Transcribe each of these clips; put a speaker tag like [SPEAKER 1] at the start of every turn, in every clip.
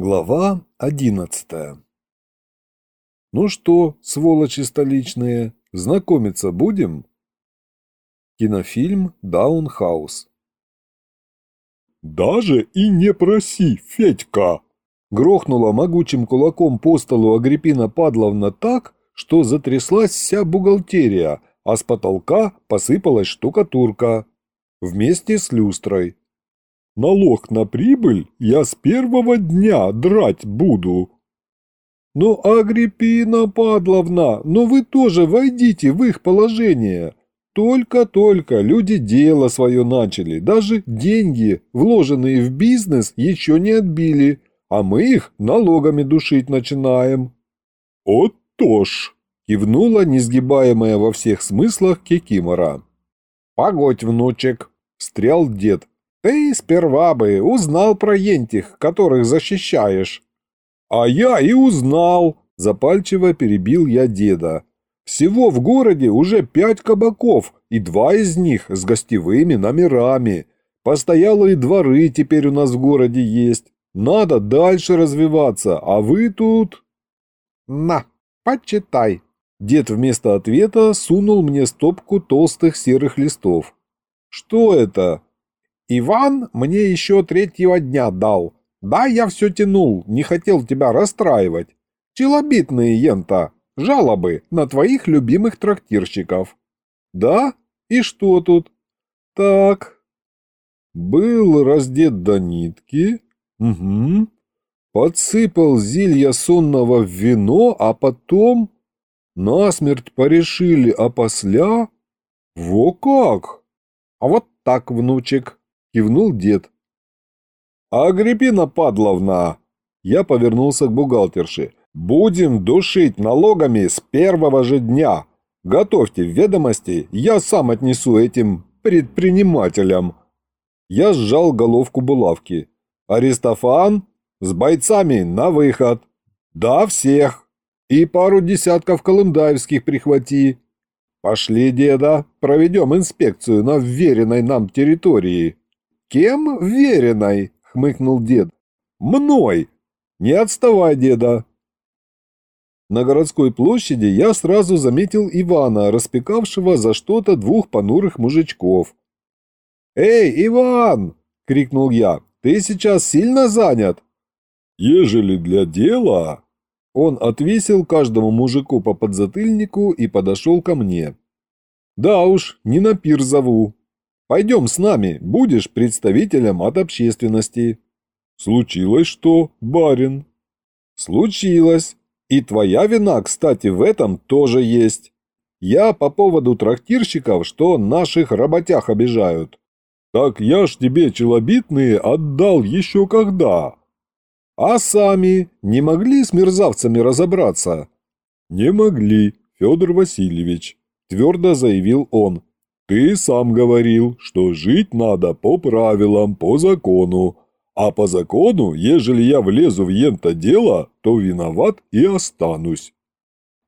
[SPEAKER 1] Глава одиннадцатая Ну что, сволочи столичные, знакомиться будем? Кинофильм «Даунхаус».
[SPEAKER 2] «Даже и не проси, Федька!»
[SPEAKER 1] Грохнула могучим кулаком по столу Агриппина Падловна так, что затряслась вся бухгалтерия, а с потолка посыпалась штукатурка. Вместе с люстрой.
[SPEAKER 2] Налог на прибыль я с первого дня драть буду.
[SPEAKER 1] Ну, Агриппина Падловна, ну вы тоже войдите в их положение. Только-только люди дело свое начали, даже деньги, вложенные в бизнес, еще не отбили, а мы их налогами душить начинаем.
[SPEAKER 2] Вот то ж,
[SPEAKER 1] кивнула несгибаемая во всех смыслах Кикимора. Погодь, внучек, встрял дед, ты сперва бы узнал про ентих, которых защищаешь. А я и узнал, запальчиво перебил я деда. Всего в городе уже пять кабаков, и два из них с гостевыми номерами. Постоялые дворы теперь у нас в городе есть. Надо дальше развиваться, а вы тут... На, почитай. Дед вместо ответа сунул мне стопку толстых серых листов. Что это? Иван мне еще третьего дня дал. Да, я все тянул, не хотел тебя расстраивать. Челобитные, Ента, жалобы на твоих любимых трактирщиков. Да? И что тут? Так. Был раздет до нитки. Угу. Подсыпал зелья сонного в вино, а потом... Насмерть порешили, а после... Во как! А вот так, внучек, – кивнул дед. «Агриппина Падловна!» Я повернулся к бухгалтерше. «Будем душить налогами с первого же дня. Готовьте ведомости, я сам отнесу этим предпринимателям». Я сжал головку булавки. «Аристофан, с бойцами на выход!» «Да, всех! И пару десятков колымдаевских прихвати!» «Пошли, деда, проведем инспекцию на вверенной нам территории!» «Кем веренной?» — хмыкнул дед. «Мной! Не отставай, деда!» На городской площади я сразу заметил Ивана, распекавшего за что-то двух понурых мужичков. «Эй, Иван!» — крикнул я. «Ты сейчас сильно занят?»
[SPEAKER 2] «Ежели для дела...»
[SPEAKER 1] Он отвесил каждому мужику по подзатыльнику и подошел ко мне. «Да уж, не на пир зову, Пойдем с нами, будешь представителем от общественности».
[SPEAKER 2] «Случилось что, барин?»
[SPEAKER 1] «Случилось. И твоя вина, кстати, в этом тоже есть. Я по поводу трактирщиков, что наших работях обижают».
[SPEAKER 2] «Так я ж тебе челобитные отдал еще когда?»
[SPEAKER 1] «А сами не могли с мерзавцами разобраться?»
[SPEAKER 2] «Не могли, Федор Васильевич», – твердо заявил он. Ты сам говорил, что жить надо по правилам, по закону. А по закону, ежели я влезу в ента дело, то виноват и останусь.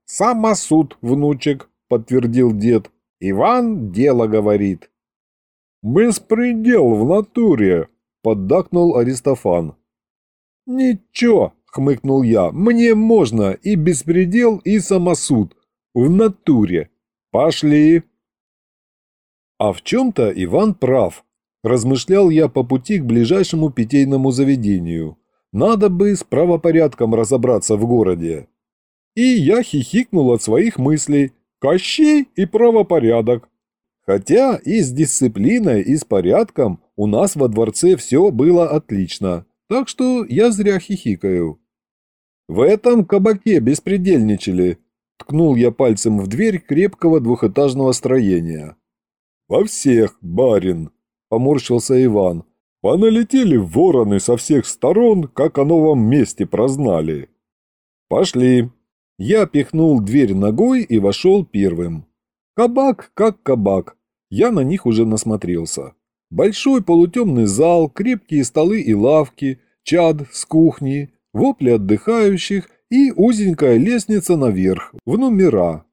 [SPEAKER 1] Самосуд, внучек, подтвердил дед. Иван дело говорит.
[SPEAKER 2] Беспредел в натуре, поддакнул Аристофан.
[SPEAKER 1] Ничего, хмыкнул я, мне можно и беспредел, и самосуд. В натуре. Пошли. А в чем-то Иван прав. Размышлял я по пути к ближайшему питейному заведению. Надо бы с правопорядком разобраться в городе. И я хихикнул от своих мыслей. Кощей и правопорядок. Хотя и с дисциплиной, и с порядком у нас во дворце все было отлично. Так что я зря хихикаю. В этом кабаке беспредельничали. Ткнул я пальцем в дверь крепкого двухэтажного строения.
[SPEAKER 2] «Во всех, барин!» – поморщился Иван. «Поналетели вороны со всех сторон, как о новом месте прознали».
[SPEAKER 1] «Пошли!» Я пихнул дверь ногой и вошел первым. Кабак как кабак. Я на них уже насмотрелся. Большой полутемный зал, крепкие столы и лавки, чад с кухни, вопли отдыхающих и узенькая лестница наверх, в номера.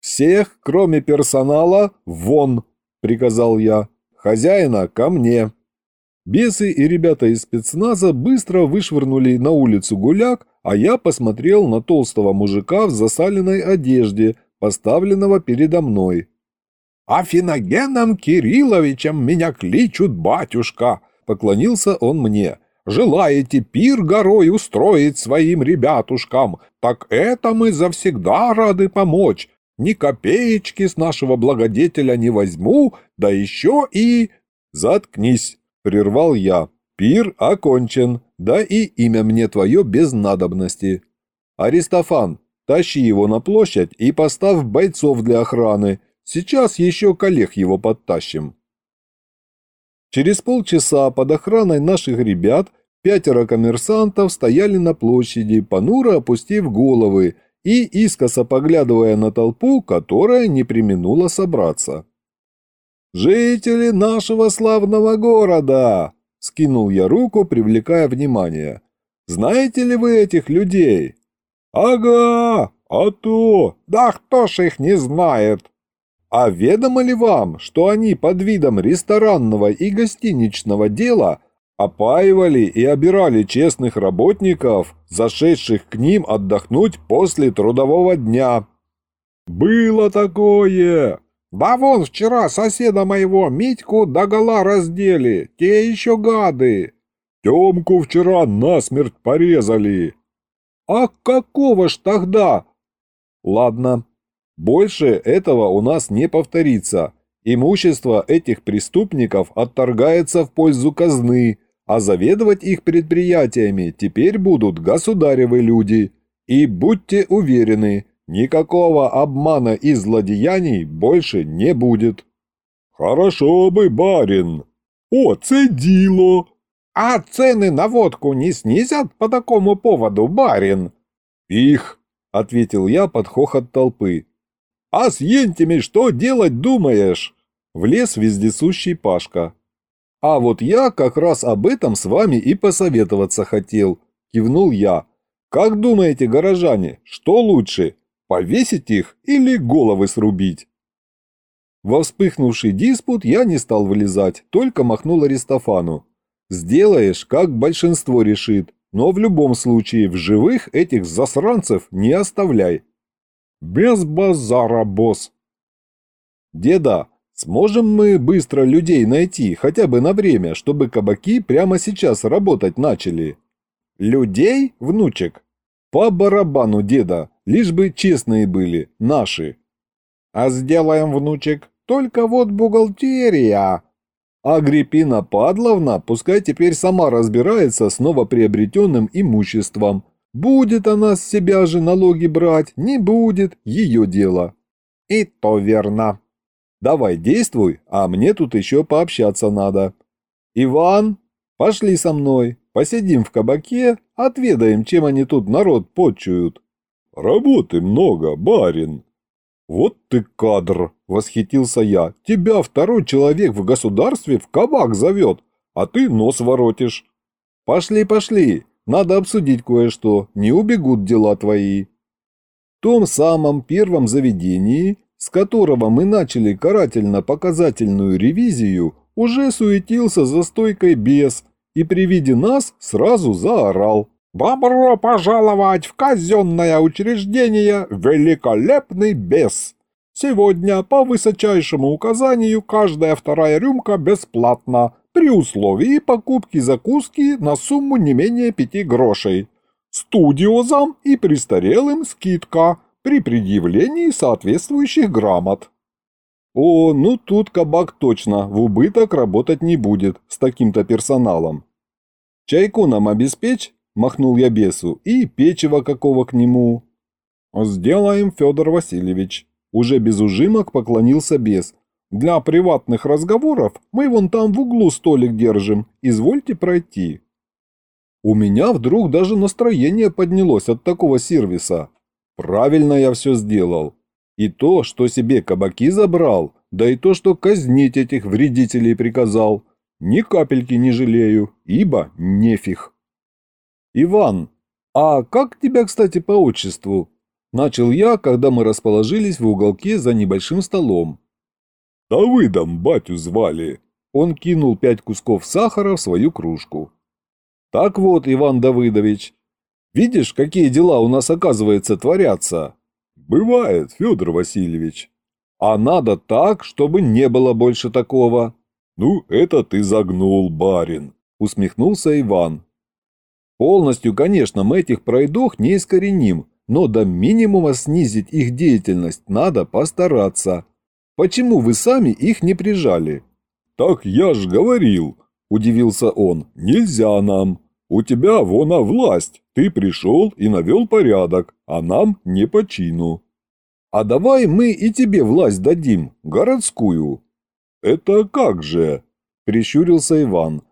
[SPEAKER 1] «Всех, кроме персонала, вон!» – приказал я. «Хозяина ко мне!» Бесы и ребята из спецназа быстро вышвырнули на улицу гуляк, а я посмотрел на толстого мужика в засаленной одежде, поставленного передо мной. «Афиногеном Кирилловичем меня кличут батюшка!» — поклонился он мне. «Желаете пир горой устроить своим ребятушкам? Так это мы завсегда рады помочь. Ни копеечки с нашего благодетеля не возьму, да еще и...» «Заткнись!» — прервал я. «Пир окончен, да и имя мне твое без надобности. Аристофан, тащи его на площадь и поставь бойцов для охраны, Сейчас еще коллег его подтащим. Через полчаса под охраной наших ребят пятеро коммерсантов стояли на площади, понуро опустив головы и искоса поглядывая на толпу, которая не применула собраться. «Жители нашего славного города!» – скинул я руку, привлекая внимание. «Знаете ли вы этих людей?» «Ага, а то! Да кто ж их не знает!» А ведомо ли вам, что они под видом ресторанного и гостиничного дела опаивали и обирали честных работников, зашедших к ним отдохнуть после трудового дня? Было такое! Да вон вчера соседа моего Митьку догола раздели, те еще гады. Темку вчера насмерть порезали. А какого ж тогда? Ладно, больше этого у нас не повторится. Имущество этих преступников отторгается в пользу казны, а заведовать их предприятиями теперь будут государевы люди. И будьте уверены, никакого обмана и злодеяний больше не будет. Хорошо бы, барин. О, це. А цены на водку не снизят по такому поводу, барин? Их, ответил я под хохот толпы. «А с ентями что делать думаешь?» Влез вездесущий Пашка. «А вот я как раз об этом с вами и посоветоваться хотел», – кивнул я. «Как думаете, горожане, что лучше, повесить их или головы срубить?» Во вспыхнувший диспут я не стал вылезать, только махнул Аристофану. «Сделаешь, как большинство решит, но в любом случае в живых этих засранцев не оставляй. «Без базара, босс!» «Деда, сможем мы быстро людей найти, хотя бы на время, чтобы кабаки прямо сейчас работать начали?» «Людей, внучек?» «По барабану, деда, лишь бы честные были, наши». «А сделаем, внучек, только вот бухгалтерия». «Агриппина Падловна пускай теперь сама разбирается с новоприобретенным имуществом, Будет она с себя же налоги брать, не будет, ее дело. И то верно. Давай действуй, а мне тут еще пообщаться надо. Иван, пошли со мной, посидим в кабаке, отведаем, чем они тут народ почуют. Работы много, барин. Вот ты кадр, восхитился я. Тебя второй человек в государстве в кабак зовет, а ты нос воротишь. Пошли, пошли, надо обсудить кое-что, не убегут дела твои. В том самом первом заведении, с которого мы начали карательно-показательную ревизию, уже суетился за стойкой бес и при виде нас сразу заорал. «Добро пожаловать в казенное учреждение «Великолепный бес!» Сегодня по высочайшему указанию каждая вторая рюмка бесплатна, при условии покупки закуски на сумму не менее пяти грошей. Студиозам и престарелым скидка при предъявлении соответствующих грамот. О, ну тут кабак точно в убыток работать не будет с таким-то персоналом. Чайку нам обеспечь, махнул я бесу, и печево какого к нему. Сделаем, Федор Васильевич. Уже без ужимок поклонился бес, для приватных разговоров мы вон там в углу столик держим, извольте пройти». У меня вдруг даже настроение поднялось от такого сервиса. Правильно я все сделал. И то, что себе кабаки забрал, да и то, что казнить этих вредителей приказал, ни капельки не жалею, ибо нефиг. «Иван, а как тебя, кстати, по отчеству?» Начал я, когда мы расположились в уголке за небольшим столом. «Давыдом батю звали». Он кинул пять кусков сахара в свою кружку. Так вот, Иван Давыдович, видишь, какие дела у нас, оказывается, творятся?
[SPEAKER 2] Бывает, Федор Васильевич.
[SPEAKER 1] А надо так, чтобы не было больше такого.
[SPEAKER 2] Ну, это ты загнул, барин,
[SPEAKER 1] усмехнулся Иван. Полностью, конечно, мы этих пройдох не искореним, но до минимума снизить их деятельность надо постараться. Почему вы сами их не прижали?
[SPEAKER 2] Так я ж говорил, удивился он, нельзя нам. У тебя вона власть, ты пришел и навел порядок, а нам не по чину.
[SPEAKER 1] А давай мы и тебе власть дадим, городскую.
[SPEAKER 2] Это как же?
[SPEAKER 1] Прищурился Иван.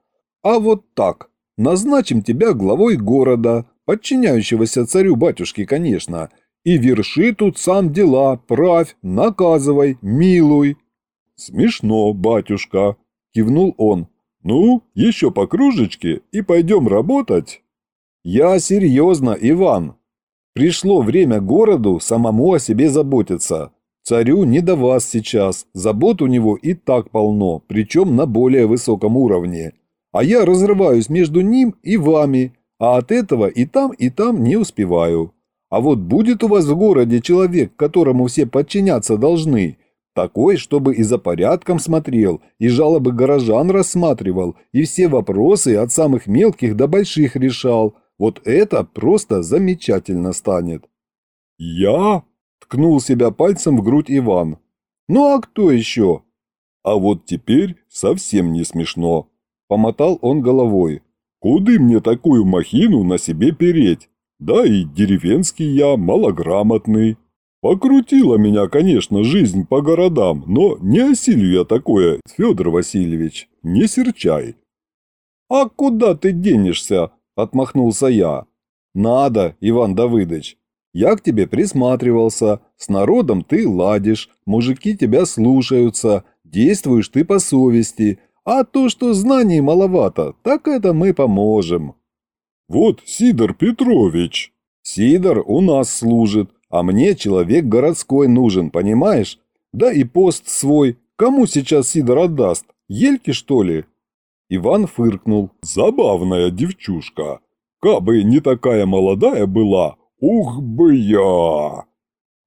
[SPEAKER 1] А вот так, назначим тебя главой города, подчиняющегося царю-батюшке, конечно, и верши тут сам дела, правь, наказывай, милуй».
[SPEAKER 2] «Смешно, батюшка», – кивнул он. «Ну, еще по кружечке и пойдем работать».
[SPEAKER 1] «Я серьезно, Иван. Пришло время городу самому о себе заботиться. Царю не до вас сейчас, забот у него и так полно, причем на более высоком уровне. А я разрываюсь между ним и вами, а от этого и там, и там не успеваю. А вот будет у вас в городе человек, которому все подчиняться должны, такой, чтобы и за порядком смотрел, и жалобы горожан рассматривал, и все вопросы от самых мелких до больших решал, вот это просто замечательно станет.
[SPEAKER 2] «Я?» – ткнул себя пальцем в грудь Иван.
[SPEAKER 1] «Ну а кто еще?»
[SPEAKER 2] «А вот теперь совсем не смешно», – помотал он головой. Куды мне такую махину на себе переть? Да и деревенский я малограмотный. Покрутила меня, конечно, жизнь по городам, но не осилю я такое, Федор Васильевич, не серчай.
[SPEAKER 1] А куда ты денешься? Отмахнулся я. Надо, Иван Давыдович. Я к тебе присматривался, с народом ты ладишь, мужики тебя слушаются, действуешь ты по совести, а то, что знаний маловато, так это мы поможем.
[SPEAKER 2] Вот Сидор Петрович.
[SPEAKER 1] Сидор у нас служит, а мне человек городской нужен, понимаешь? Да и пост свой. Кому сейчас Сидор отдаст? Ельки, что ли? Иван фыркнул.
[SPEAKER 2] Забавная девчушка. Кабы не такая молодая была, ух бы я!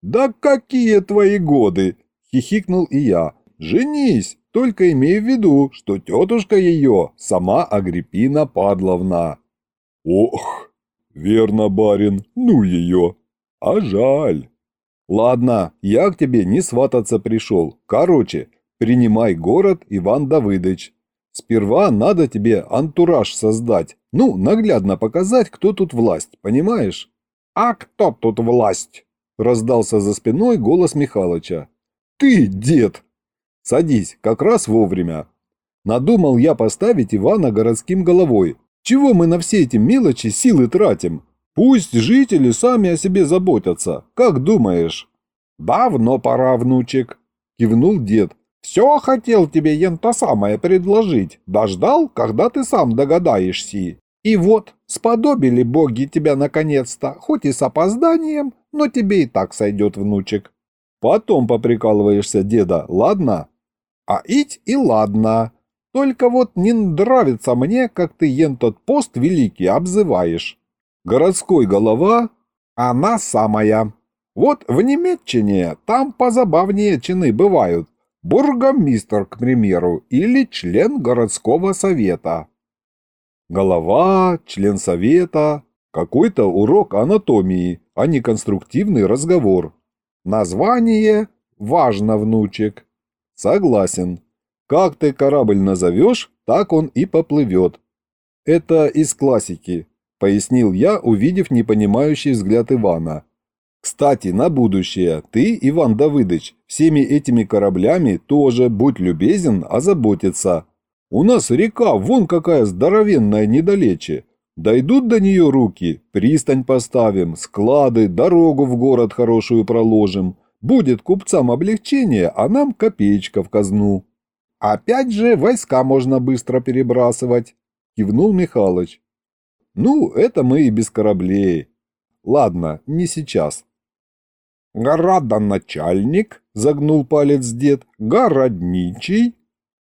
[SPEAKER 1] Да какие твои годы? Хихикнул и я. Женись, только имей в виду, что тетушка ее сама Агриппина Падловна».
[SPEAKER 2] «Ох, верно, барин, ну ее, а жаль».
[SPEAKER 1] «Ладно, я к тебе не свататься пришел. Короче, принимай город, Иван Давыдович. Сперва надо тебе антураж создать, ну, наглядно показать, кто тут власть, понимаешь?» «А кто тут власть?» – раздался за спиной голос Михалыча. «Ты, дед!» Садись, как раз вовремя. Надумал я поставить Ивана городским головой. Чего мы на все эти мелочи силы тратим? Пусть жители сами о себе заботятся. Как думаешь? Давно пора, внучек, кивнул дед. Все хотел тебе ен то самое предложить. Дождал, когда ты сам догадаешься. И вот, сподобили боги тебя наконец-то, хоть и с опозданием, но тебе и так сойдет, внучек. Потом поприкалываешься, деда, ладно? А ить и ладно. Только вот не нравится мне, как ты ен тот пост великий обзываешь. Городской голова, она самая. Вот в Немеччине там позабавнее чины бывают. Бургомистр, к примеру, или член городского совета. Голова, член совета, какой-то урок анатомии, а не конструктивный разговор. Название важно, внучек. Согласен. Как ты корабль назовешь, так он и поплывет. Это из классики, пояснил я, увидев непонимающий взгляд Ивана. Кстати, на будущее, ты, Иван Давыдович, всеми этими кораблями тоже, будь любезен, озаботиться. У нас река вон какая здоровенная недалече. Дойдут до нее руки, пристань поставим, склады, дорогу в город хорошую проложим. Будет купцам облегчение, а нам копеечка в казну. Опять же войска можно быстро перебрасывать, кивнул Михалыч. Ну, это мы и без кораблей. Ладно, не сейчас. Городоначальник, загнул палец дед, городничий,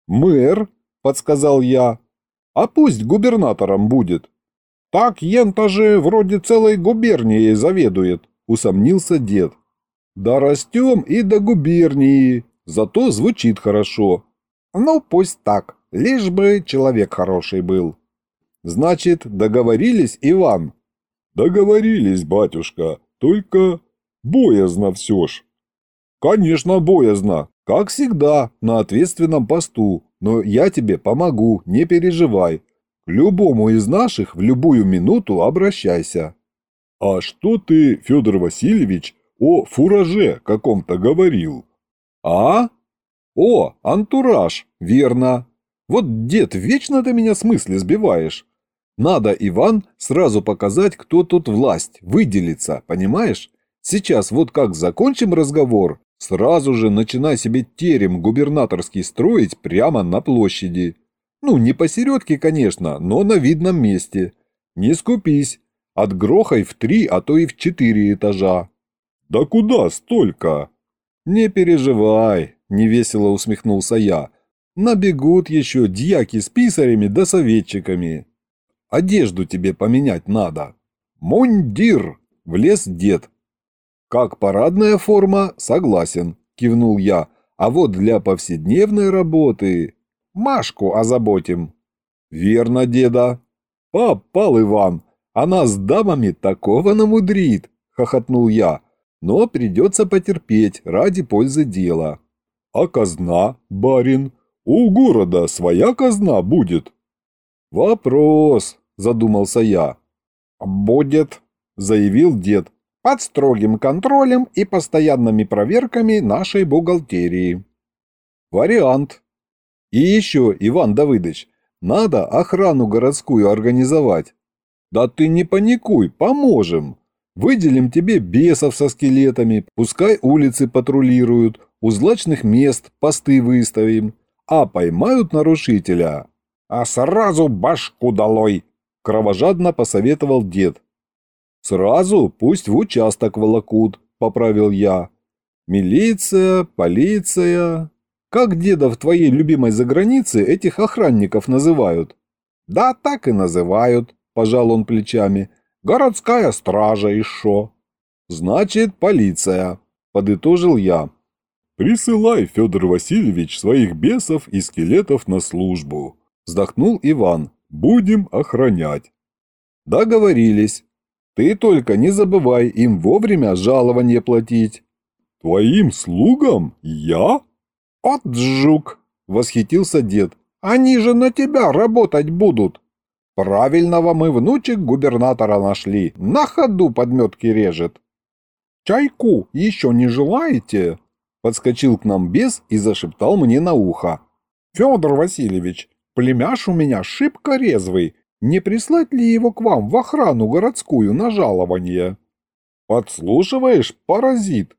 [SPEAKER 1] мэр, – подсказал я. «А пусть губернатором будет». «Так Ента же вроде целой губернией заведует», – усомнился дед. «Да растем и до губернии, зато звучит хорошо». «Ну, пусть так, лишь бы человек хороший был». «Значит, договорились, Иван?»
[SPEAKER 2] «Договорились, батюшка, только боязно все ж».
[SPEAKER 1] «Конечно, боязно, как всегда, на ответственном посту, но я тебе помогу, не переживай. К любому из наших в любую минуту обращайся».
[SPEAKER 2] «А что ты, Федор Васильевич, о фураже каком-то говорил?»
[SPEAKER 1] «А? О, антураж, верно. Вот, дед, вечно ты меня с мысли сбиваешь. Надо, Иван, сразу показать, кто тут власть, выделиться, понимаешь? Сейчас вот как закончим разговор, сразу же начинай себе терем губернаторский строить прямо на площади. Ну, не посередке, конечно, но на видном месте. Не скупись, отгрохай в три, а то и в четыре этажа.
[SPEAKER 2] Да куда столько?
[SPEAKER 1] Не переживай, невесело усмехнулся я. Набегут еще дьяки с писарями да советчиками. Одежду тебе поменять надо. Мундир! Влез дед. Как парадная форма, согласен, кивнул я. А вот для повседневной работы... Машку озаботим. Верно, деда. Попал Иван. Она с дамами такого намудрит, хохотнул я. Но придется потерпеть ради пользы дела.
[SPEAKER 2] А казна, барин? У города своя казна будет?
[SPEAKER 1] Вопрос, задумался я. «Будет», – заявил дед, – «под строгим контролем и постоянными проверками нашей бухгалтерии». «Вариант». «И еще, Иван Давыдович, надо охрану городскую организовать». «Да ты не паникуй, поможем. Выделим тебе бесов со скелетами, пускай улицы патрулируют, у злачных мест посты выставим, а поймают нарушителя, а сразу башку долой!» – кровожадно посоветовал дед. «Сразу пусть в участок волокут», – поправил я. «Милиция, полиция...» «Как деда в твоей любимой загранице этих охранников называют?» «Да так и называют», – пожал он плечами. «Городская стража и шо?» «Значит, полиция», – подытожил я.
[SPEAKER 2] «Присылай, Федор Васильевич, своих бесов и скелетов на службу», Вздохнул Иван. «Будем охранять».
[SPEAKER 1] «Договорились. Ты только не забывай им вовремя жалование платить».
[SPEAKER 2] «Твоим слугам? Я?»
[SPEAKER 1] «От жук!» – восхитился дед. «Они же на тебя работать будут!» «Правильного мы внучек губернатора нашли, на ходу подметки режет!» «Чайку еще не желаете?» Подскочил к нам бес и зашептал мне на ухо. «Федор Васильевич, Племяш у меня шибко резвый. Не прислать ли его к вам в охрану городскую на жалование? Подслушиваешь, паразит?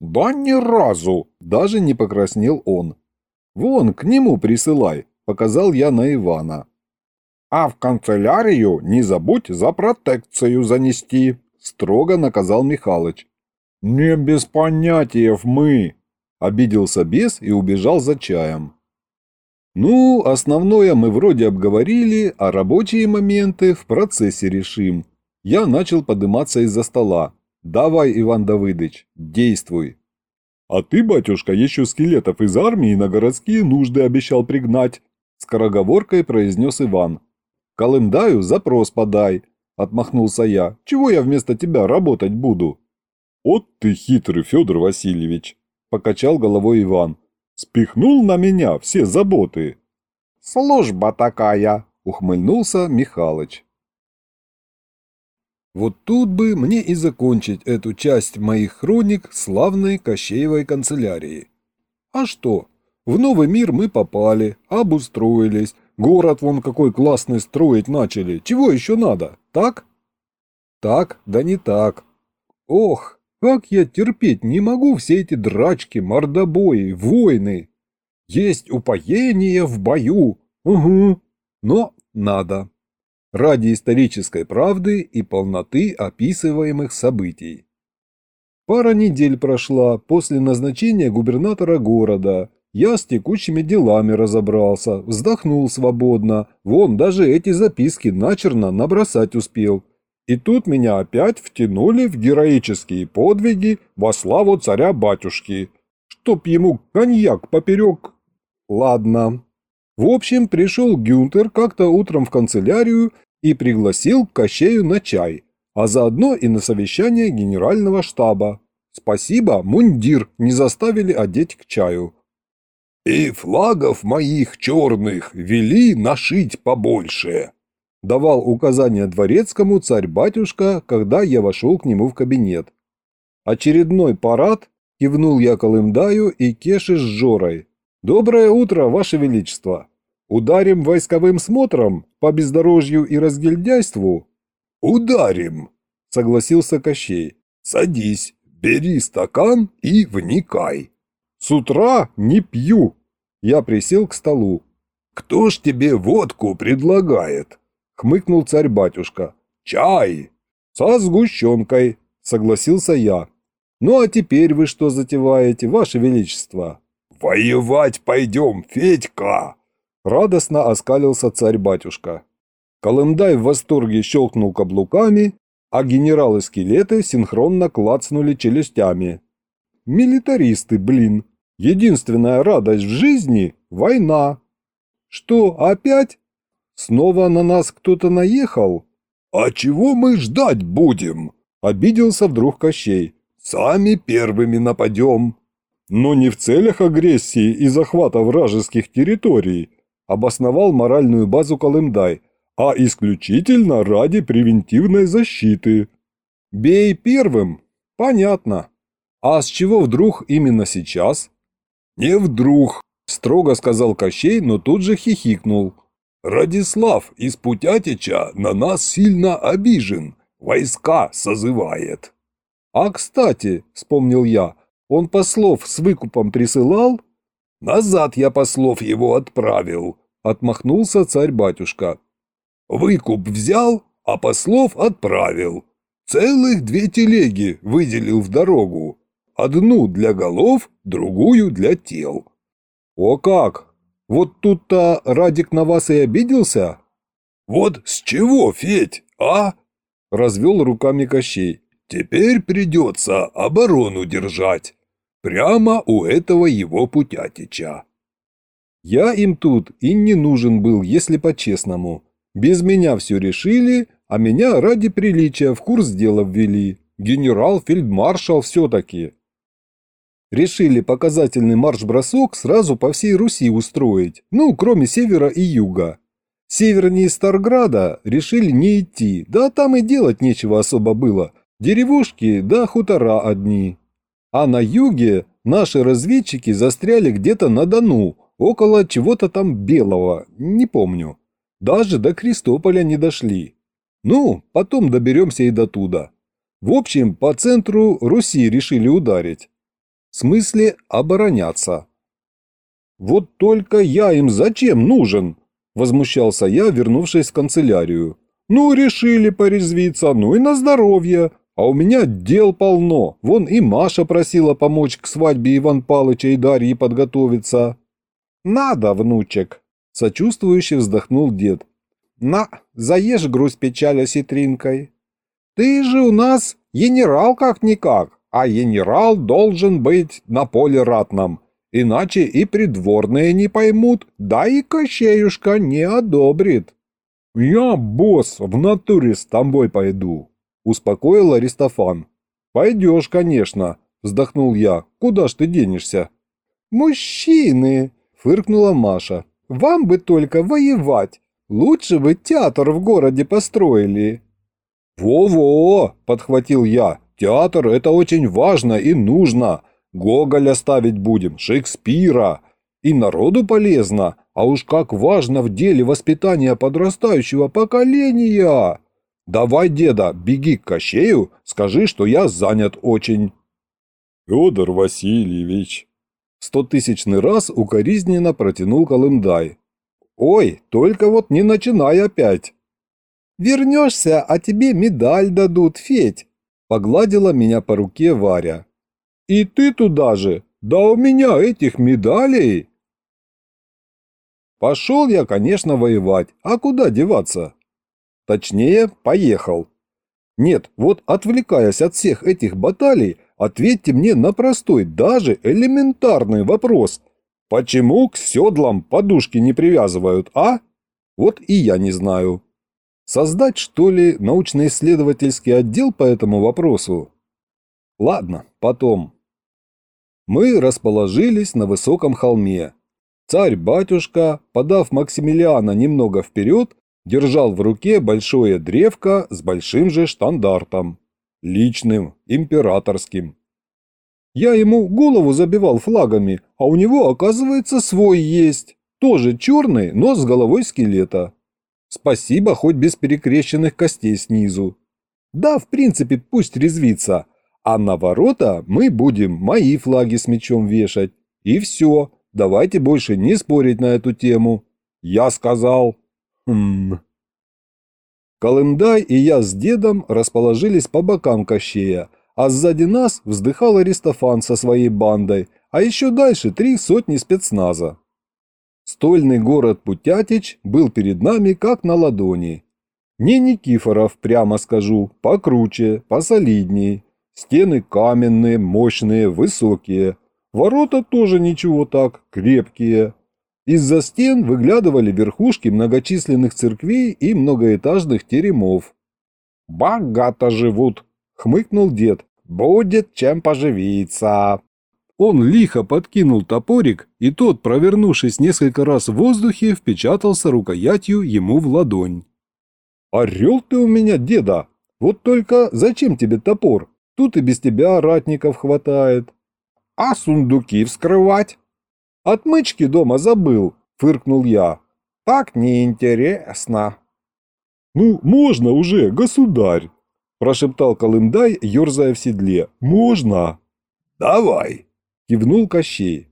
[SPEAKER 1] Да ни разу, даже не покраснел он. Вон, к нему присылай, показал я на Ивана. А в канцелярию не забудь за протекцию занести, строго наказал Михалыч. Не без понятия мы, обиделся бес и убежал за чаем. Ну, основное мы вроде обговорили, а рабочие моменты в процессе решим. Я начал подниматься из-за стола. Давай, Иван Давыдович, действуй.
[SPEAKER 2] А ты, батюшка, еще скелетов из армии на городские нужды обещал пригнать, скороговоркой произнес Иван.
[SPEAKER 1] Колымдаю, запрос подай, отмахнулся я. Чего я вместо тебя работать буду?
[SPEAKER 2] Вот ты хитрый, Федор Васильевич, покачал головой Иван. Спихнул на меня все заботы.
[SPEAKER 1] Служба такая, ухмыльнулся Михалыч. Вот тут бы мне и закончить эту часть моих хроник славной Кощеевой канцелярии. А что? В новый мир мы попали, обустроились, город вон какой классный строить начали. Чего еще надо, так? Так, да не так. Ох, как я терпеть не могу все эти драчки, мордобои, войны. Есть упоение в бою, угу, но надо. Ради исторической правды и полноты описываемых событий. Пара недель прошла после назначения губернатора города. Я с текущими делами разобрался, вздохнул свободно. Вон, даже эти записки начерно набросать успел. И тут меня опять втянули в героические подвиги во славу царя-батюшки. Чтоб ему коньяк поперек... Ладно. В общем, пришел Гюнтер как-то утром в канцелярию и пригласил Кощею на чай, а заодно и на совещание генерального штаба. Спасибо, мундир не заставили одеть к чаю.
[SPEAKER 2] «И флагов моих черных вели нашить побольше», —
[SPEAKER 1] давал указание дворецкому царь-батюшка, когда я вошел к нему в кабинет. «Очередной парад?» — кивнул я Колымдаю и Кеше с Жорой. «Доброе утро, Ваше Величество! Ударим войсковым смотром по бездорожью и разгильдяйству?»
[SPEAKER 2] «Ударим!» — согласился Кощей. «Садись, бери стакан и вникай».
[SPEAKER 1] «С утра не пью!» Я присел к столу.
[SPEAKER 2] «Кто ж тебе водку предлагает?» — хмыкнул царь-батюшка. «Чай!»
[SPEAKER 1] «Со сгущенкой!» — согласился я. «Ну а теперь вы что затеваете, ваше величество?»
[SPEAKER 2] «Воевать пойдем, Федька!»
[SPEAKER 1] Радостно оскалился царь-батюшка. Колымдай в восторге щелкнул каблуками, а генералы-скелеты синхронно клацнули челюстями. «Милитаристы, блин!» Единственная радость в жизни – война. Что, опять? Снова на нас кто-то наехал?
[SPEAKER 2] А чего мы ждать будем? Обиделся вдруг Кощей. Сами первыми нападем.
[SPEAKER 1] Но не в целях агрессии и захвата вражеских территорий, обосновал моральную базу Колымдай, а исключительно ради превентивной защиты. Бей первым? Понятно. А с чего вдруг именно сейчас?
[SPEAKER 2] «Не вдруг», – строго сказал Кощей, но тут же хихикнул. «Радислав из Путятича на нас сильно обижен, войска созывает».
[SPEAKER 1] «А кстати», – вспомнил я, – «он послов с выкупом присылал?»
[SPEAKER 2] «Назад я послов его отправил», – отмахнулся царь-батюшка. «Выкуп взял, а послов отправил. Целых две телеги выделил в дорогу. Одну для голов, другую для тел.
[SPEAKER 1] О как! Вот тут-то Радик на вас и обиделся?
[SPEAKER 2] Вот с чего, Федь, а? Развел руками Кощей. Теперь придется оборону держать. Прямо у этого его путятича.
[SPEAKER 1] Я им тут и не нужен был, если по-честному. Без меня все решили, а меня ради приличия в курс дела ввели. Генерал-фельдмаршал все-таки. Решили показательный марш-бросок сразу по всей Руси устроить, ну, кроме севера и юга. Севернее Старграда решили не идти, да там и делать нечего особо было. Деревушки да хутора одни. А на юге наши разведчики застряли где-то на Дону, около чего-то там белого, не помню. Даже до Крестополя не дошли. Ну, потом доберемся и до туда. В общем, по центру Руси решили ударить. В смысле обороняться. «Вот только я им зачем нужен?» – возмущался я, вернувшись в канцелярию. «Ну, решили порезвиться, ну и на здоровье. А у меня дел полно. Вон и Маша просила помочь к свадьбе Иван Палыча и Дарьи подготовиться». «Надо, внучек», – сочувствующе вздохнул дед. «На, заешь грусть печаль осетринкой. Ты же у нас генерал как-никак а генерал должен быть на поле ратном, иначе и придворные не поймут, да и Кощеюшка не одобрит. «Я, босс, в натуре с тобой пойду», – успокоил Аристофан. «Пойдешь, конечно», – вздохнул я. «Куда ж ты денешься?» «Мужчины!» – фыркнула Маша. «Вам бы только воевать. Лучше бы театр в городе построили». «Во-во!» – подхватил я. Театр – это очень важно и нужно. Гоголя ставить будем, Шекспира. И народу полезно, а уж как важно в деле воспитания подрастающего поколения. Давай, деда, беги к Кощею, скажи, что я занят очень.
[SPEAKER 2] Федор Васильевич.
[SPEAKER 1] Стотысячный раз укоризненно протянул Колымдай. Ой, только вот не начинай опять. Вернешься, а тебе медаль дадут, Федь. Погладила меня по руке Варя. «И ты туда же! Да у меня этих медалей!» Пошел я, конечно, воевать, а куда деваться? Точнее, поехал. Нет, вот отвлекаясь от всех этих баталий, ответьте мне на простой, даже элементарный вопрос. Почему к седлам подушки не привязывают, а? Вот и я не знаю. Создать, что ли, научно-исследовательский отдел по этому вопросу? Ладно, потом. Мы расположились на высоком холме. Царь-батюшка, подав Максимилиана немного вперед, держал в руке большое древко с большим же штандартом. Личным, императорским. Я ему голову забивал флагами, а у него, оказывается, свой есть. Тоже черный, но с головой скелета. Спасибо, хоть без перекрещенных костей снизу. Да, в принципе, пусть резвится. А на ворота мы будем мои флаги с мечом вешать. И все, давайте больше не спорить на эту тему. Я сказал. Хм. Колымдай и я с дедом расположились по бокам Кощея, а сзади нас вздыхал Аристофан со своей бандой, а еще дальше три сотни спецназа. Стольный город Путятич был перед нами как на ладони. Не Никифоров, прямо скажу, покруче, посолидней. Стены каменные, мощные, высокие. Ворота тоже ничего так, крепкие. Из-за стен выглядывали верхушки многочисленных церквей и многоэтажных теремов. «Богато живут», — хмыкнул дед. «Будет чем поживиться». Он лихо подкинул топорик, и тот, провернувшись несколько раз в воздухе, впечатался рукоятью ему в ладонь. «Орел ты у меня, деда! Вот только зачем тебе топор? Тут и без тебя ратников хватает». «А сундуки вскрывать?» «Отмычки дома забыл», — фыркнул я. «Так неинтересно».
[SPEAKER 2] «Ну, можно уже, государь!» – прошептал Колымдай, ерзая в седле. «Можно!»
[SPEAKER 1] «Давай!» Кивнул Кощей.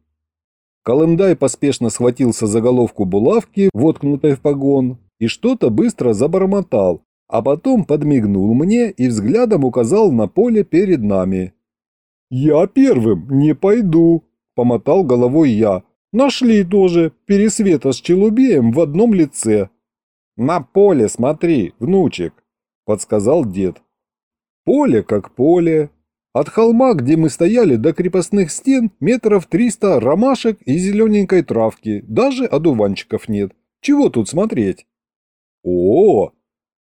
[SPEAKER 1] Колымдай поспешно схватился за головку булавки, воткнутой в погон, и что-то быстро забормотал, а потом подмигнул мне и взглядом указал на поле перед нами.
[SPEAKER 2] «Я первым не пойду», — помотал головой я. «Нашли тоже Пересвета с Челубеем в одном лице».
[SPEAKER 1] «На поле смотри, внучек», — подсказал дед. «Поле как поле, от холма, где мы стояли, до крепостных стен метров триста ромашек и зелененькой травки, даже одуванчиков нет. Чего тут смотреть? О, -о, -о!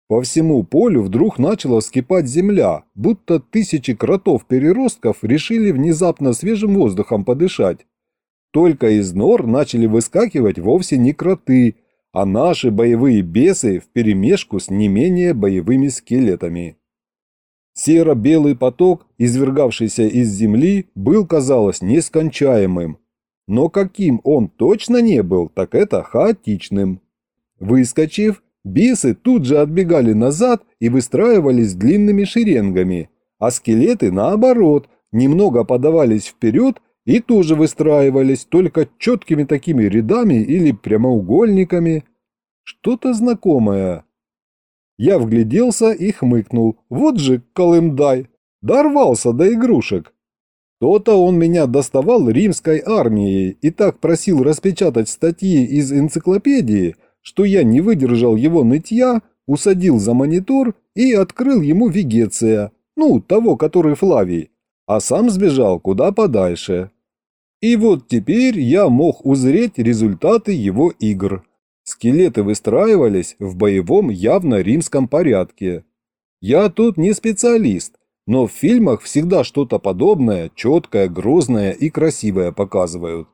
[SPEAKER 1] По всему полю вдруг начала вскипать земля, будто тысячи кротов-переростков решили внезапно свежим воздухом подышать. Только из нор начали выскакивать вовсе не кроты, а наши боевые бесы вперемешку с не менее боевыми скелетами. Серо-белый поток, извергавшийся из земли, был, казалось, нескончаемым. Но каким он точно не был, так это хаотичным. Выскочив, бисы тут же отбегали назад и выстраивались длинными шеренгами, а скелеты, наоборот, немного подавались вперед и тоже выстраивались только четкими такими рядами или прямоугольниками. Что-то знакомое. Я вгляделся и хмыкнул. Вот же Колымдай! Дорвался до игрушек. То-то он меня доставал римской армией и так просил распечатать статьи из энциклопедии, что я не выдержал его нытья, усадил за монитор и открыл ему Вегеция, ну, того, который Флавий, а сам сбежал куда подальше. И вот теперь я мог узреть результаты его игр. Скелеты выстраивались в боевом явно римском порядке. Я тут не специалист, но в фильмах всегда что-то подобное, четкое, грозное и красивое показывают.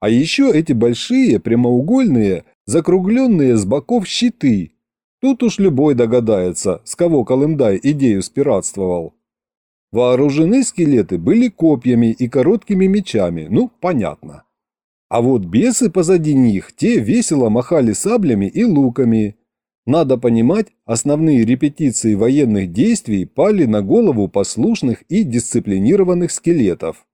[SPEAKER 1] А еще эти большие, прямоугольные, закругленные с боков щиты. Тут уж любой догадается, с кого Колымдай идею спиратствовал. Вооружены скелеты были копьями и короткими мечами, ну, понятно. А вот бесы позади них, те весело махали саблями и луками. Надо понимать, основные репетиции военных действий пали на голову послушных и дисциплинированных скелетов.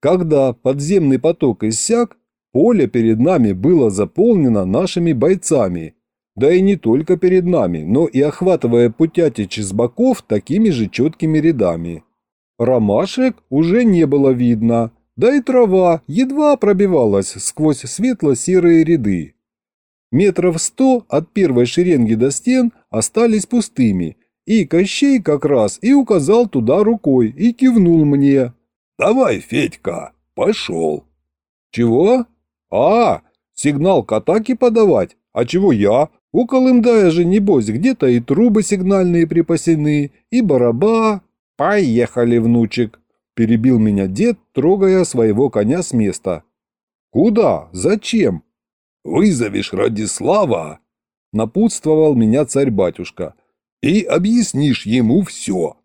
[SPEAKER 1] Когда подземный поток иссяк, поле перед нами было заполнено нашими бойцами, да и не только перед нами, но и охватывая путятич с боков такими же четкими рядами. Ромашек уже не было видно, да и трава едва пробивалась сквозь светло-серые ряды. Метров сто от первой шеренги до стен остались пустыми, и Кощей как раз и указал туда рукой и кивнул мне.
[SPEAKER 2] «Давай, Федька, пошел».
[SPEAKER 1] «Чего? А, сигнал к атаке подавать? А чего я? У Колымдая же, небось, где-то и трубы сигнальные припасены, и бараба. Поехали, внучек!» Перебил меня дед, трогая своего коня с места. «Куда? Зачем?»
[SPEAKER 2] «Вызовешь Радислава!»
[SPEAKER 1] Напутствовал меня царь-батюшка.
[SPEAKER 2] «И объяснишь ему все.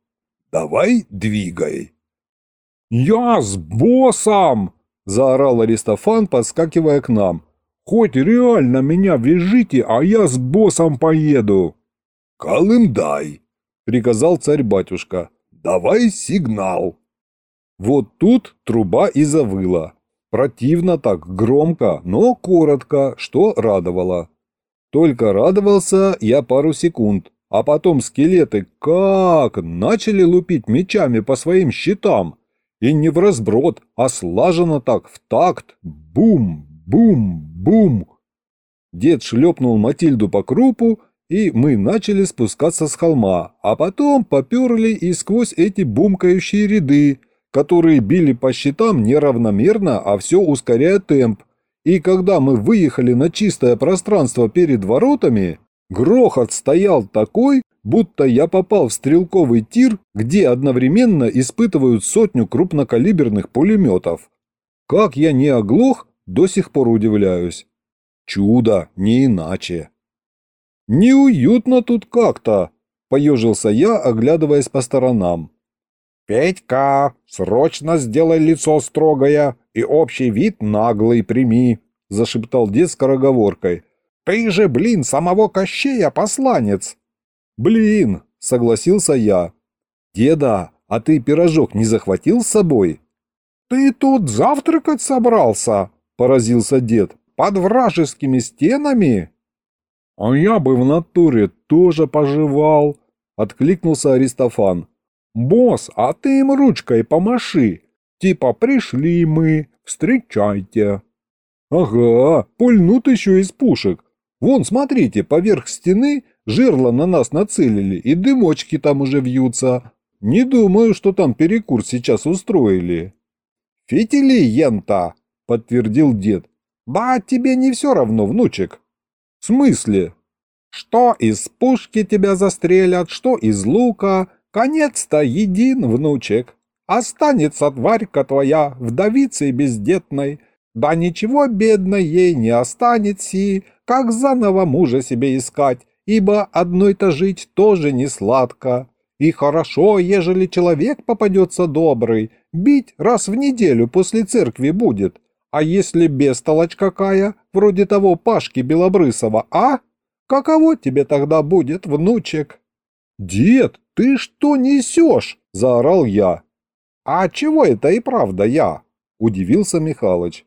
[SPEAKER 2] Давай двигай!»
[SPEAKER 1] «Я с боссом!» – заорал Аристофан, подскакивая к нам. «Хоть реально меня вяжите, а я с боссом поеду!»
[SPEAKER 2] «Колымдай!» – приказал царь-батюшка. «Давай сигнал!»
[SPEAKER 1] Вот тут труба и завыла. Противно так, громко, но коротко, что радовало. Только радовался я пару секунд, а потом скелеты как начали лупить мечами по своим щитам. И не в разброд, а слаженно так, в такт. Бум, бум, бум. Дед шлепнул Матильду по крупу, и мы начали спускаться с холма, а потом поперли и сквозь эти бумкающие ряды, которые били по щитам неравномерно, а все ускоряя темп. И когда мы выехали на чистое пространство перед воротами, грохот стоял такой, будто я попал в стрелковый тир, где одновременно испытывают сотню крупнокалиберных пулеметов. Как я не оглох, до сих пор удивляюсь. Чудо, не иначе. Неуютно тут как-то, поежился я, оглядываясь по сторонам. «Петька, срочно сделай лицо строгое и общий вид наглый прими», – зашептал дед скороговоркой. «Ты же, блин, самого Кощея посланец!» «Блин!» – согласился я. «Деда, а ты пирожок не захватил с собой?» «Ты тут завтракать собрался?» – поразился дед. «Под вражескими стенами?» «А я бы в натуре тоже пожевал», – откликнулся Аристофан. «Босс, а ты им ручкой помаши. Типа пришли мы, встречайте». «Ага, пульнут еще из пушек. Вон, смотрите, поверх стены жерло на нас нацелили, и дымочки там уже вьются. Не думаю, что там перекур сейчас устроили». «Фитили, ента!» – подтвердил дед. «Да тебе не все равно, внучек». «В смысле?» «Что из пушки тебя застрелят, что из лука, Конец-то един, внучек. Останется тварька твоя, вдовицей бездетной. Да ничего бедной ей не останется, как заново мужа себе искать, ибо одной-то жить тоже не сладко. И хорошо, ежели человек попадется добрый, бить раз в неделю после церкви будет. А если бестолочь какая, вроде того Пашки Белобрысова, а? Каково тебе тогда будет, внучек? Дед, «Ты что несешь?» – заорал я. «А чего это и правда я?» – удивился Михалыч.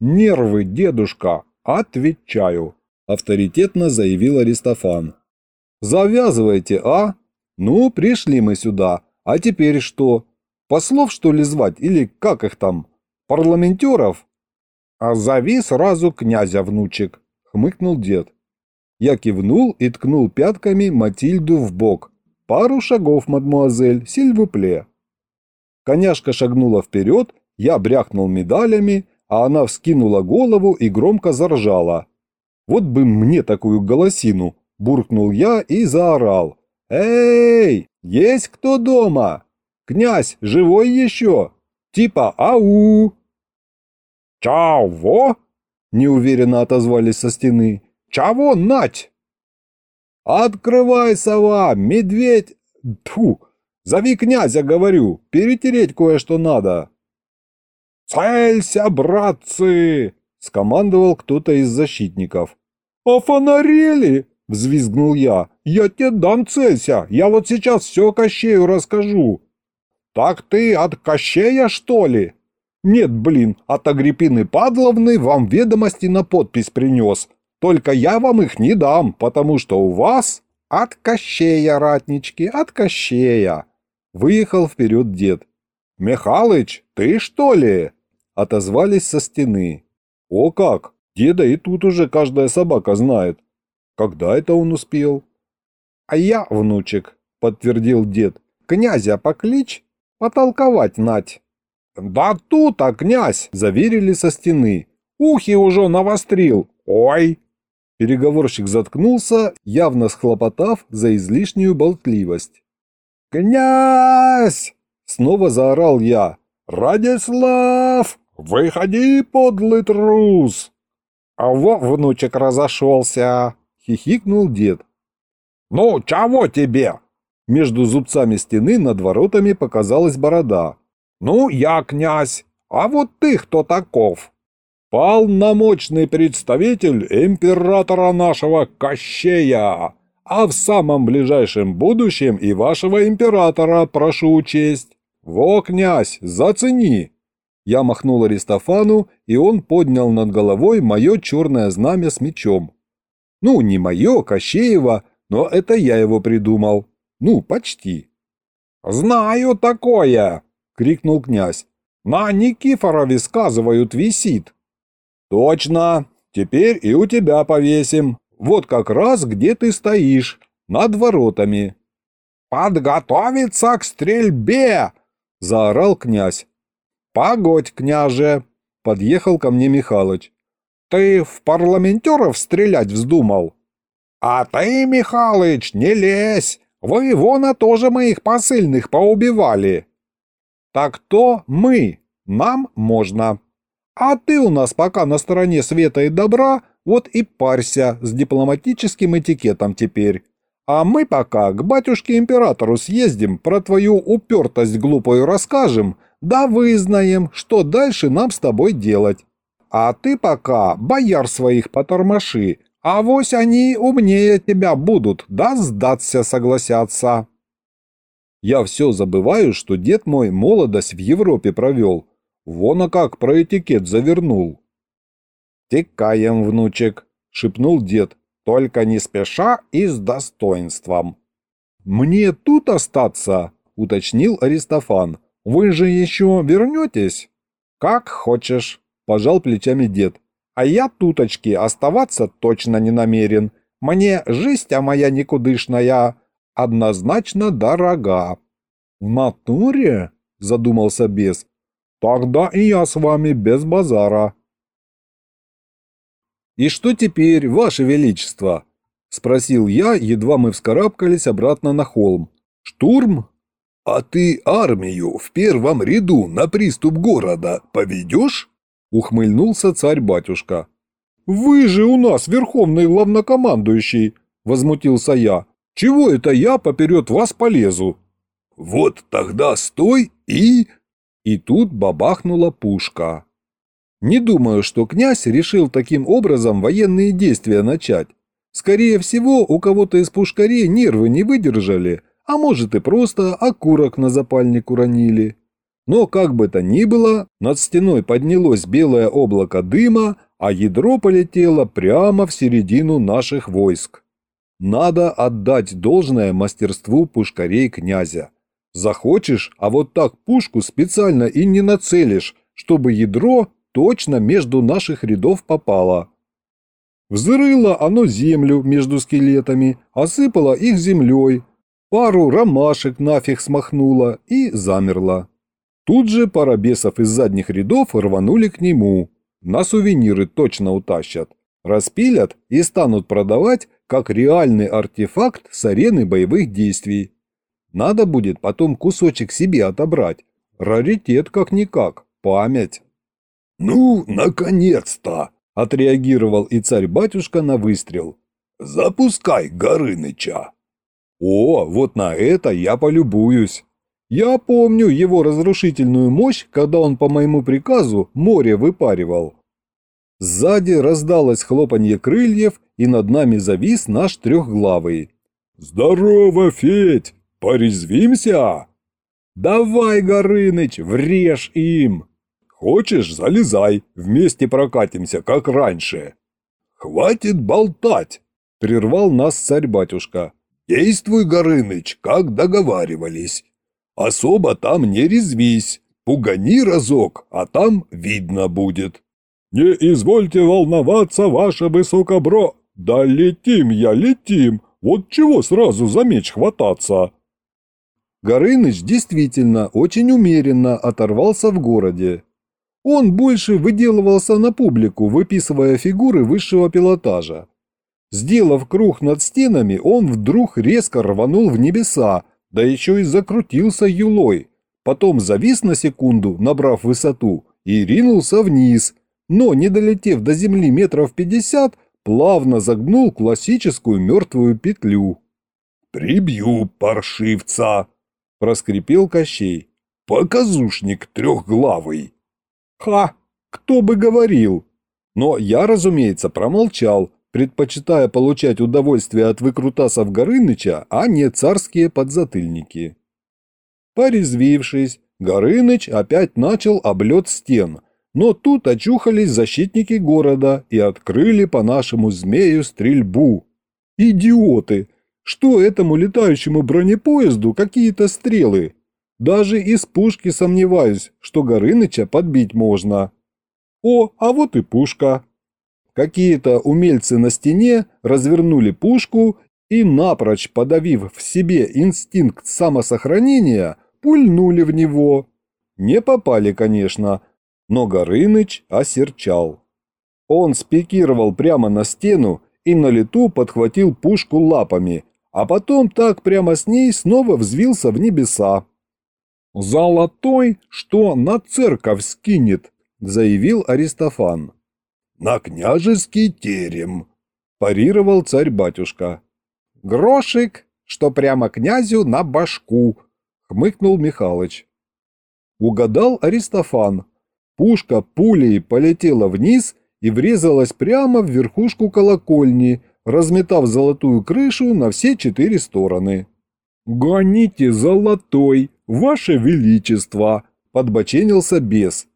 [SPEAKER 1] «Нервы, дедушка, отвечаю», – авторитетно заявил Аристофан. «Завязывайте, а? Ну, пришли мы сюда. А теперь что? Послов, что ли, звать? Или как их там? Парламентеров?» «А зови сразу князя, внучек», – хмыкнул дед. Я кивнул и ткнул пятками Матильду в бок, «Пару шагов, мадмуазель, сильвупле». Коняшка шагнула вперед, я брякнул медалями, а она вскинула голову и громко заржала. «Вот бы мне такую голосину!» – буркнул я и заорал. «Эй, есть кто дома? Князь живой еще? Типа ау!» «Чаво?» – неуверенно отозвались со стены. «Чего нать?» «Открывай, сова! Медведь! Тьфу! Зови князя, говорю! Перетереть кое-что надо!» «Целься, братцы!» — скомандовал кто-то из защитников. «Офонарели!» — взвизгнул я. «Я тебе дам целься! Я вот сейчас все Кощею расскажу!» «Так ты от Кощея, что ли?» «Нет, блин, от Агриппины Падловны вам ведомости на подпись принес. Только я вам их не дам, потому что у вас от Кощея, ратнички, от Кощея. Выехал вперед дед. «Михалыч, ты что ли?» Отозвались со стены. «О как! Деда и тут уже каждая собака знает. Когда это он успел?» «А я, внучек», — подтвердил дед, — «князя поклич, потолковать нать». «Да тут-то, князь!» — заверили со стены. «Ухи уже навострил! Ой!» Переговорщик заткнулся, явно схлопотав за излишнюю болтливость. «Князь!» — снова заорал я. «Радислав! Выходи, подлый трус!» «А во, внучек разошелся!» — хихикнул дед. «Ну, чего тебе?» Между зубцами стены над воротами показалась борода. «Ну, я князь, а вот ты кто таков?» «Полномочный представитель императора нашего Кощея, а в самом ближайшем будущем и вашего императора прошу учесть. Во, князь, зацени!» Я махнул Аристофану, и он поднял над головой мое черное знамя с мечом. Ну, не мое, Кощеева, но это я его придумал. Ну, почти. «Знаю такое!» — крикнул князь. «На Никифорове, сказывают, висит». «Точно! Теперь и у тебя повесим. Вот как раз где ты стоишь, над воротами». «Подготовиться к стрельбе!» — заорал князь. «Погодь, княже!» — подъехал ко мне Михалыч. «Ты в парламентеров стрелять вздумал?» «А ты, Михалыч, не лезь! Вы вон тоже моих посыльных поубивали!» «Так то мы, нам можно. А ты у нас пока на стороне света и добра, вот и парься с дипломатическим этикетом теперь. А мы пока к батюшке-императору съездим, про твою упертость глупую расскажем, да вызнаем, что дальше нам с тобой делать. А ты пока бояр своих потормоши, а вось они умнее тебя будут, да сдаться согласятся. Я все забываю, что дед мой молодость в Европе провел. Вон а как про этикет завернул. «Текаем, внучек», — шепнул дед, — «только не спеша и с достоинством». «Мне тут остаться?» — уточнил Аристофан. «Вы же еще вернетесь?» «Как хочешь», — пожал плечами дед. А я туточки оставаться точно не намерен. Мне жизнь а моя никудышная однозначно дорога». «В натуре?» – задумался бес. «Тогда и я с вами без базара». «И что теперь, ваше величество?» – спросил я, едва мы вскарабкались обратно на холм. «Штурм?»
[SPEAKER 2] «А ты армию в первом ряду на приступ города поведешь?» Ухмыльнулся царь-батюшка.
[SPEAKER 1] «Вы же у нас верховный главнокомандующий!» Возмутился я. «Чего это я поперед вас полезу?»
[SPEAKER 2] «Вот тогда стой и...»
[SPEAKER 1] И тут бабахнула пушка. Не думаю, что князь решил таким образом военные действия начать. Скорее всего, у кого-то из пушкарей нервы не выдержали, а может и просто окурок на запальник уронили. Но как бы то ни было, над стеной поднялось белое облако дыма, а ядро полетело прямо в середину наших войск. Надо отдать должное мастерству пушкарей князя. Захочешь, а вот так пушку специально и не нацелишь, чтобы ядро точно между наших рядов попало. Взрыло оно землю между скелетами, осыпало их землей, пару ромашек нафиг смахнуло и замерло. Тут же пара бесов из задних рядов рванули к нему. На сувениры точно утащат. Распилят и станут продавать как реальный артефакт с арены боевых действий. Надо будет потом кусочек себе отобрать. Раритет как-никак, память.
[SPEAKER 2] «Ну, наконец-то!»
[SPEAKER 1] – отреагировал и царь-батюшка на выстрел.
[SPEAKER 2] «Запускай Горыныча!»
[SPEAKER 1] «О, вот на это я полюбуюсь!» Я помню его разрушительную мощь, когда он по моему приказу море выпаривал. Сзади раздалось хлопанье крыльев, и над нами завис наш трехглавый.
[SPEAKER 2] «Здорово, Федь! Порезвимся?»
[SPEAKER 1] «Давай, Горыныч, врежь им!»
[SPEAKER 2] «Хочешь, залезай, вместе прокатимся, как раньше». «Хватит болтать!» – прервал нас царь-батюшка. «Действуй, Горыныч, как договаривались. Особо там не резвись, Пугани разок, а там видно будет».
[SPEAKER 1] «Не извольте волноваться, ваше высокобро! Да летим я, летим! Вот чего сразу за меч хвататься?» Горыныч действительно очень умеренно оторвался в городе. Он больше выделывался на публику, выписывая фигуры высшего пилотажа. Сделав круг над стенами, он вдруг резко рванул в небеса, да еще и закрутился юлой. Потом завис на секунду, набрав высоту, и ринулся вниз, но, не долетев до земли метров пятьдесят, плавно загнул классическую мертвую петлю.
[SPEAKER 2] «Прибью паршивца!»
[SPEAKER 1] – проскрипел Кощей.
[SPEAKER 2] «Показушник трехглавый!»
[SPEAKER 1] «Ха! Кто бы говорил!» Но я, разумеется, промолчал, предпочитая получать удовольствие от выкрутасов Горыныча, а не царские подзатыльники. Порезвившись, Горыныч опять начал облет стен – но тут очухались защитники города и открыли по нашему змею стрельбу. Идиоты! Что этому летающему бронепоезду какие-то стрелы? Даже из пушки сомневаюсь, что Горыныча подбить можно. О, а вот и пушка. Какие-то умельцы на стене развернули пушку и, напрочь подавив в себе инстинкт самосохранения, пульнули в него. Не попали, конечно, но Горыныч осерчал. Он спикировал прямо на стену и на лету подхватил пушку лапами, а потом так прямо с ней снова взвился в небеса. «Золотой, что на церковь скинет», — заявил Аристофан.
[SPEAKER 2] «На княжеский терем», —
[SPEAKER 1] парировал царь-батюшка. «Грошик, что прямо князю на башку», — хмыкнул Михалыч. Угадал Аристофан, Пушка пулей полетела вниз и врезалась прямо в верхушку колокольни, разметав золотую крышу на все четыре стороны. «Гоните золотой, ваше величество!» – подбоченился бес.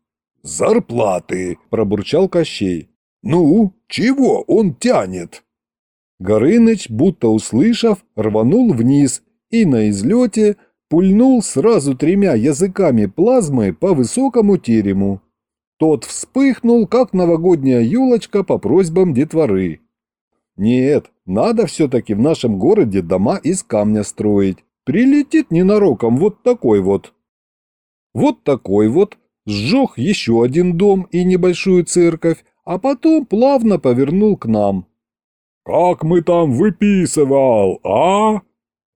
[SPEAKER 2] «Зарплаты!»
[SPEAKER 1] – пробурчал Кощей.
[SPEAKER 2] «Ну, чего он тянет?»
[SPEAKER 1] Горыныч, будто услышав, рванул вниз и на излете пульнул сразу тремя языками плазмы по высокому терему. Тот вспыхнул, как новогодняя елочка по просьбам детворы. Нет, надо все-таки в нашем городе дома из камня строить. Прилетит ненароком вот такой вот. Вот такой вот сжег еще один дом и небольшую церковь, а потом плавно повернул к нам.
[SPEAKER 2] «Как мы там выписывал, а?»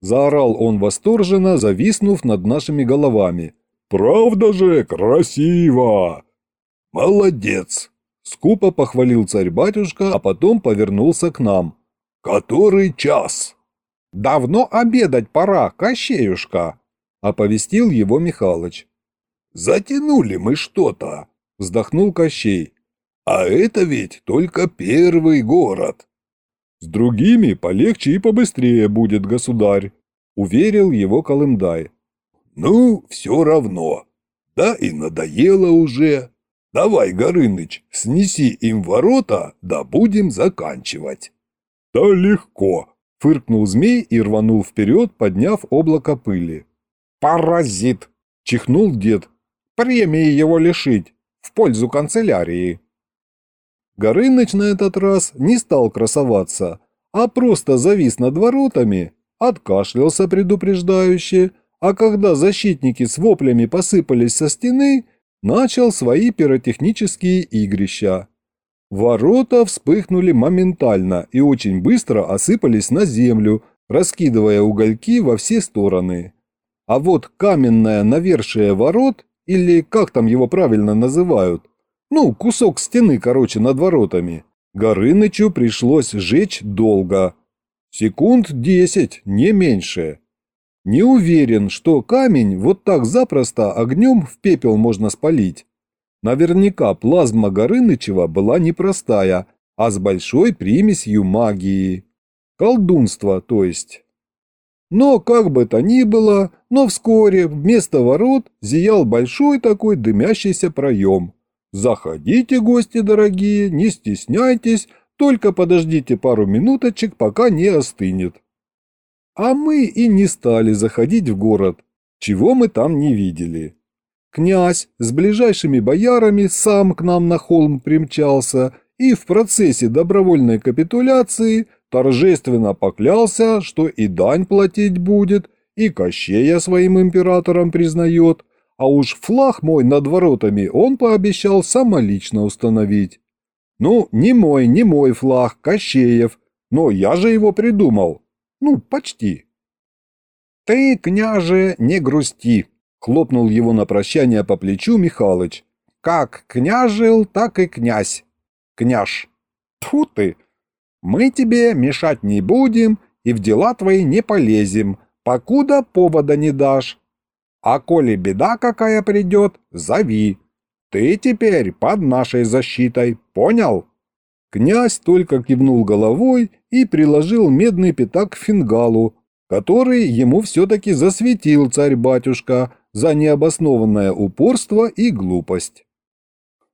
[SPEAKER 1] Заорал он восторженно, зависнув над нашими головами.
[SPEAKER 2] «Правда же красиво!» «Молодец!» – скупо похвалил царь-батюшка, а потом повернулся к нам. «Который час?»
[SPEAKER 1] «Давно обедать пора, Кощеюшка!» – оповестил его Михалыч.
[SPEAKER 2] «Затянули мы что-то!» – вздохнул Кощей. «А это ведь только первый город!»
[SPEAKER 1] «С другими полегче и побыстрее будет, государь!» – уверил его Колымдай.
[SPEAKER 2] «Ну, все равно. Да и надоело уже!» Давай, Горыныч, снеси им ворота, да будем заканчивать.
[SPEAKER 1] Да легко, фыркнул змей и рванул вперед, подняв облако пыли. Паразит, чихнул дед. Премии его лишить, в пользу канцелярии. Горыныч на этот раз не стал красоваться, а просто завис над воротами, откашлялся предупреждающе, а когда защитники с воплями посыпались со стены, начал свои пиротехнические игрища. Ворота вспыхнули моментально и очень быстро осыпались на землю, раскидывая угольки во все стороны. А вот каменное навершие ворот, или как там его правильно называют, ну, кусок стены, короче, над воротами, Горынычу пришлось жечь долго. Секунд десять, не меньше. Не уверен, что камень вот так запросто огнем в пепел можно спалить. Наверняка плазма Горынычева была непростая, а с большой примесью магии. Колдунство, то есть. Но как бы то ни было, но вскоре вместо ворот зиял большой такой дымящийся проем. Заходите, гости дорогие, не стесняйтесь, только подождите пару минуточек, пока не остынет. А мы и не стали заходить в город, чего мы там не видели. Князь с ближайшими боярами сам к нам на холм примчался и в процессе добровольной капитуляции торжественно поклялся, что и дань платить будет, и Кощея своим императором признает, а уж флаг мой над воротами он пообещал самолично установить. Ну, не мой, не мой флаг, Кощеев, но я же его придумал. Ну, почти. Ты, княже, не грусти, хлопнул его на прощание по плечу Михалыч. Как княжил, так и князь. Княж. Тьфу ты! Мы тебе мешать не будем и в дела твои не полезем, покуда повода не дашь. А коли беда какая придет, зови. Ты теперь под нашей защитой, понял?» Князь только кивнул головой и приложил медный пятак к фингалу, который ему все-таки засветил царь-батюшка за необоснованное упорство и глупость.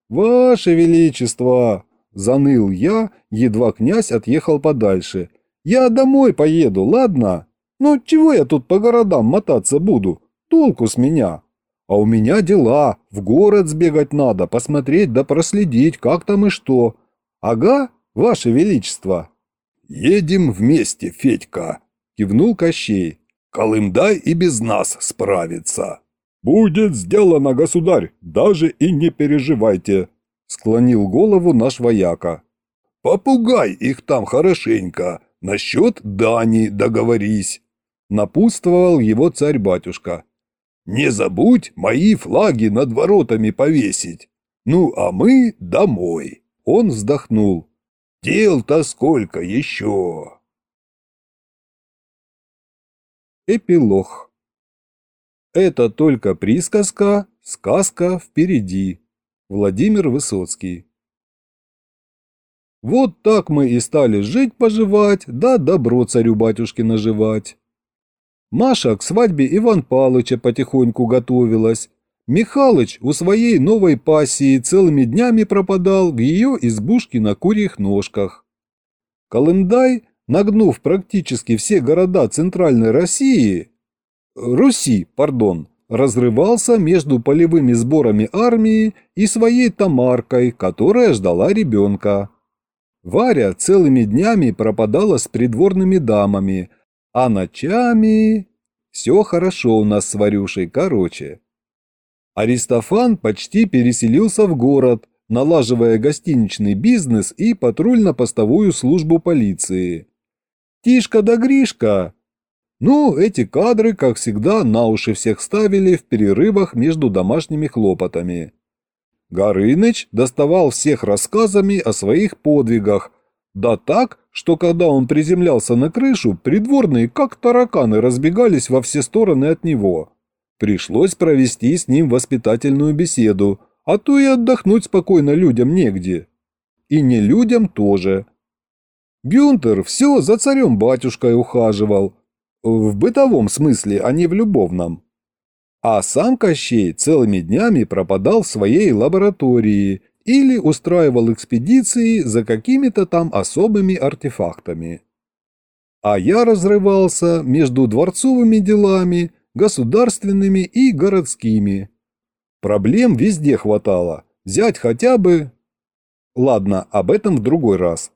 [SPEAKER 1] «Ваше Величество!» – заныл я, едва князь отъехал подальше. «Я домой поеду, ладно? Ну чего я тут по городам мотаться буду? Толку с меня!» А у меня дела, в город сбегать надо, посмотреть да проследить, как там и что. Ага, ваше величество.
[SPEAKER 2] Едем вместе, Федька, кивнул Кощей. Колымдай и без нас справится. Будет сделано, государь, даже и не переживайте, склонил голову наш вояка. Попугай их там хорошенько, насчет Дани договорись, напутствовал его царь-батюшка. Не забудь мои флаги над воротами повесить. Ну, а мы домой. Он вздохнул. Дел-то сколько еще?
[SPEAKER 1] Эпилог. Это только присказка, сказка впереди. Владимир Высоцкий. Вот так мы и стали жить-поживать, да добро царю-батюшке наживать. Маша к свадьбе Иван Палыча потихоньку готовилась. Михалыч у своей новой пассии целыми днями пропадал в ее избушке на курьих ножках. Колымдай, нагнув практически все города Центральной России, Руси, пардон, разрывался между полевыми сборами армии и своей Тамаркой, которая ждала ребенка. Варя целыми днями пропадала с придворными дамами – а ночами... Все хорошо у нас с Варюшей, короче. Аристофан почти переселился в город, налаживая гостиничный бизнес и патрульно-постовую службу полиции. Тишка да Гришка. Ну, эти кадры, как всегда, на уши всех ставили в перерывах между домашними хлопотами. Горыныч доставал всех рассказами о своих подвигах, да так, что когда он приземлялся на крышу, придворные как тараканы разбегались во все стороны от него. Пришлось провести с ним воспитательную беседу, а то и отдохнуть спокойно людям негде. И не людям тоже. Гюнтер все за царем-батюшкой ухаживал. В бытовом смысле, а не в любовном. А сам Кощей целыми днями пропадал в своей лаборатории – или устраивал экспедиции за какими-то там особыми артефактами. А я разрывался между дворцовыми делами, государственными и городскими. Проблем везде хватало, взять хотя бы... Ладно, об этом в другой раз.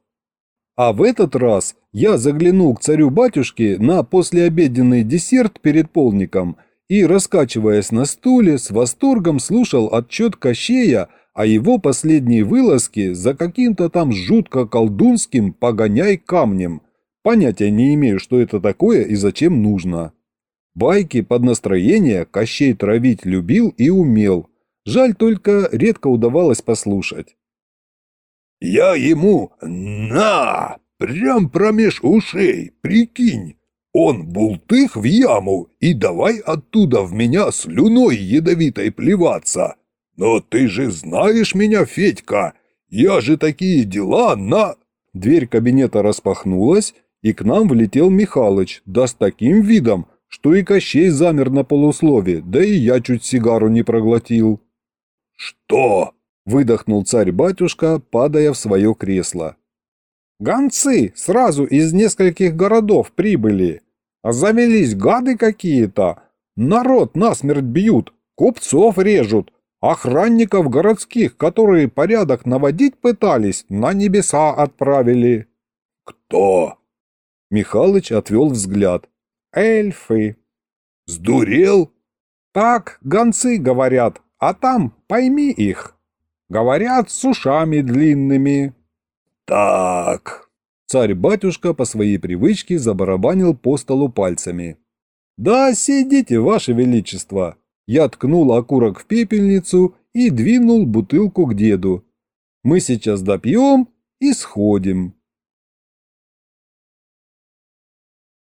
[SPEAKER 1] А в этот раз я заглянул к царю-батюшке на послеобеденный десерт перед полником и, раскачиваясь на стуле, с восторгом слушал отчет Кощея а его последние вылазки за каким-то там жутко колдунским погоняй камнем. Понятия не имею, что это такое и зачем нужно. Байки под настроение Кощей травить любил и умел. Жаль только редко удавалось послушать.
[SPEAKER 2] «Я ему на! Прям промеж ушей, прикинь! Он бултых в яму и давай оттуда в меня слюной ядовитой плеваться!» «Но ты же знаешь меня, Федька! Я же такие дела на...»
[SPEAKER 1] Дверь кабинета распахнулась, и к нам влетел Михалыч, да с таким видом, что и Кощей замер на полуслове, да и я чуть сигару не проглотил.
[SPEAKER 2] «Что?» – выдохнул царь-батюшка, падая в свое кресло.
[SPEAKER 1] «Гонцы сразу из нескольких городов прибыли. А завелись гады какие-то. Народ насмерть бьют, Купцов режут, охранников городских, которые порядок наводить пытались, на небеса отправили».
[SPEAKER 2] «Кто?»
[SPEAKER 1] Михалыч отвел взгляд. «Эльфы».
[SPEAKER 2] «Сдурел?»
[SPEAKER 1] «Так гонцы говорят, а там пойми их. Говорят с ушами длинными».
[SPEAKER 2] «Так...»
[SPEAKER 1] Царь-батюшка по своей привычке забарабанил по столу пальцами. «Да сидите, ваше величество!» Я ткнул окурок в пепельницу и двинул бутылку к деду. «Мы сейчас допьем и сходим».